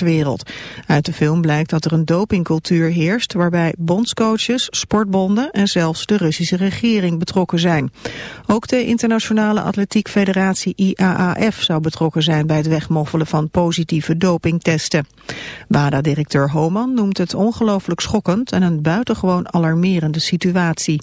wereld. Uit de film blijkt dat er een dopingcultuur heerst waarbij bondscoaches, sportbonden en zelfs de Russische regering betrokken zijn. Ook de Internationale Atletiek Federatie IAAF zou betrokken zijn bij het wegmoffelen van positieve dopingtesten. WADA-directeur Homan noemt het ongelooflijk schokkend en een buitengewoon alarmerende situatie.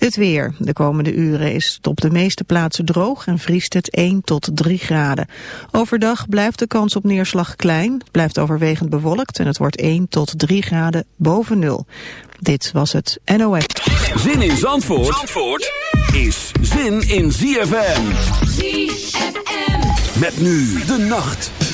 Het weer. De komende uren is het op de meeste plaatsen droog en vriest het 1 tot 3 graden. Overdag blijft de kans op neerslag klein, het blijft overwegend bewolkt en het wordt 1 tot 3 graden boven nul. Dit was het NOS. Zin in Zandvoort, Zandvoort is zin in ZFM. ZFM. Met nu de nacht.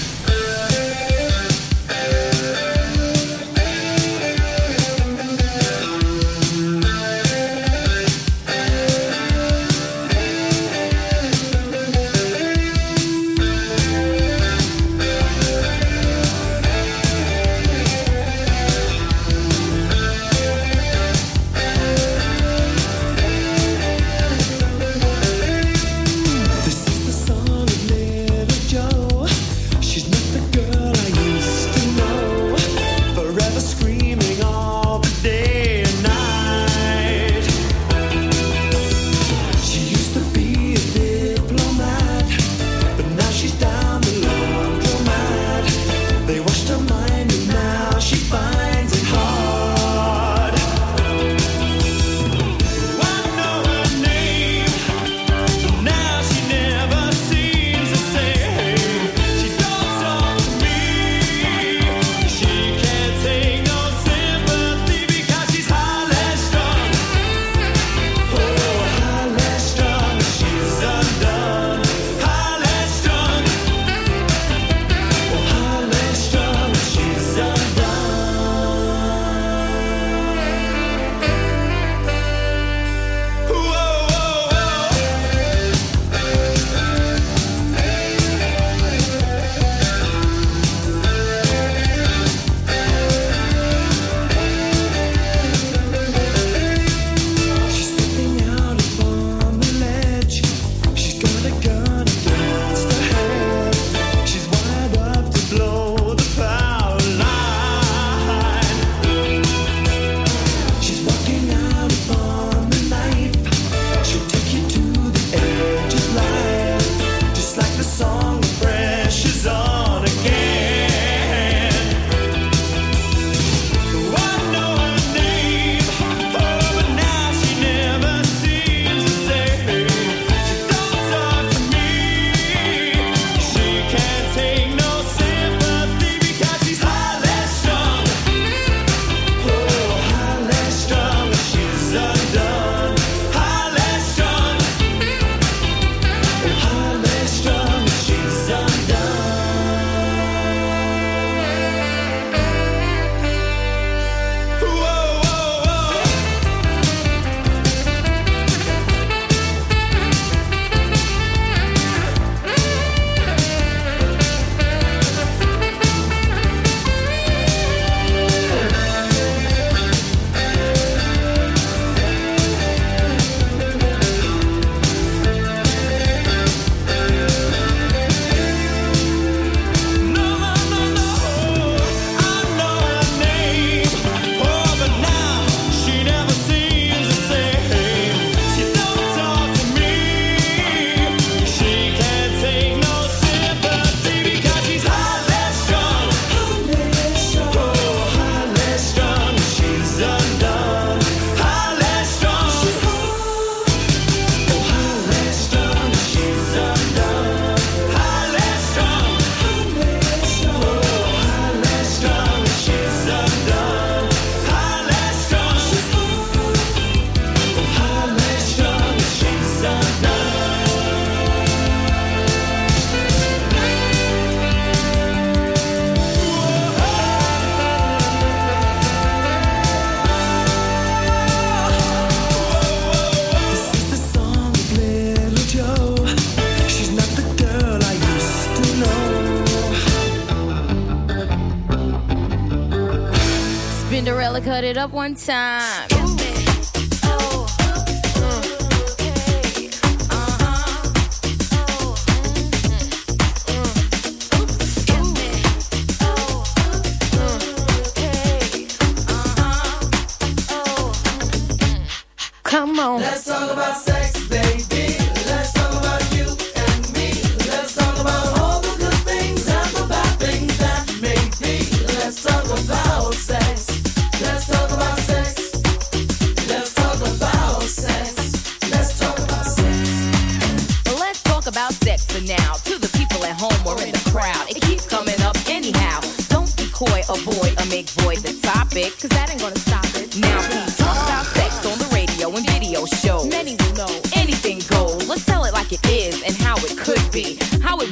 One time.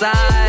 side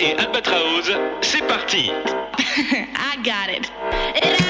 et Albatraoz, c'est parti. I got it.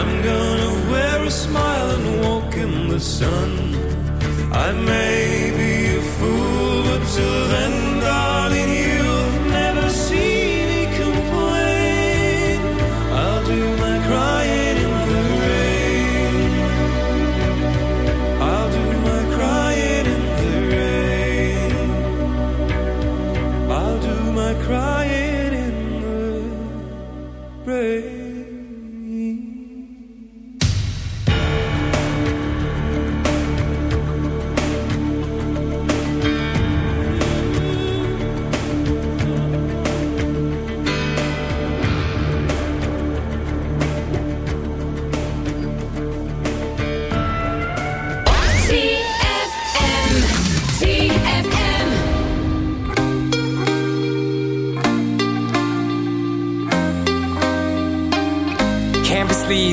I'm gonna wear a smile and walk in the sun. I may be a fool, but till then.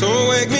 So wake me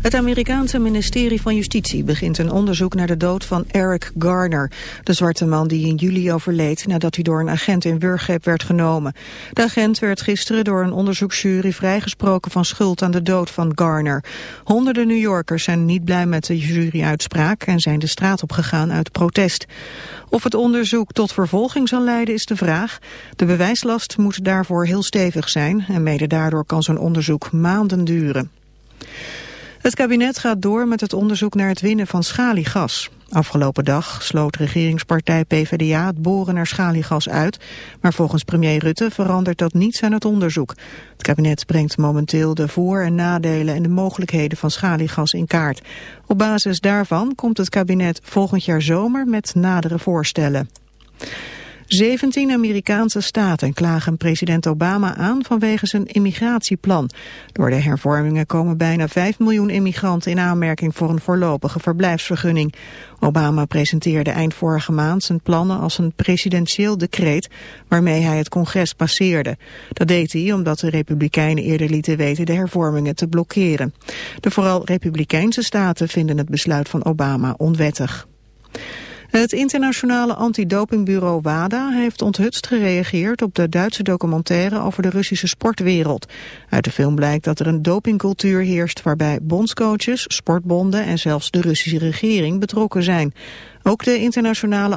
Het Amerikaanse ministerie van Justitie begint een onderzoek naar de dood van Eric Garner. De zwarte man die in juli overleed nadat hij door een agent in wurggreep werd genomen. De agent werd gisteren door een onderzoeksjury vrijgesproken van schuld aan de dood van Garner. Honderden New Yorkers zijn niet blij met de juryuitspraak en zijn de straat opgegaan uit protest. Of het onderzoek tot vervolging zal leiden is de vraag. De bewijslast moet daarvoor heel stevig zijn en mede daardoor kan zo'n onderzoek maanden duren. Het kabinet gaat door met het onderzoek naar het winnen van schaliegas. Afgelopen dag sloot regeringspartij PvdA het boren naar schaliegas uit. Maar volgens premier Rutte verandert dat niets aan het onderzoek. Het kabinet brengt momenteel de voor- en nadelen en de mogelijkheden van schaliegas in kaart. Op basis daarvan komt het kabinet volgend jaar zomer met nadere voorstellen. 17 Amerikaanse staten klagen president Obama aan vanwege zijn immigratieplan. Door de hervormingen komen bijna 5 miljoen immigranten in aanmerking voor een voorlopige verblijfsvergunning. Obama presenteerde eind vorige maand zijn plannen als een presidentieel decreet waarmee hij het congres passeerde. Dat deed hij omdat de republikeinen eerder lieten weten de hervormingen te blokkeren. De vooral republikeinse staten vinden het besluit van Obama onwettig. Het internationale antidopingbureau WADA heeft onthutst gereageerd op de Duitse documentaire over de Russische sportwereld. Uit de film blijkt dat er een dopingcultuur heerst waarbij bondscoaches, sportbonden en zelfs de Russische regering betrokken zijn. Ook de internationale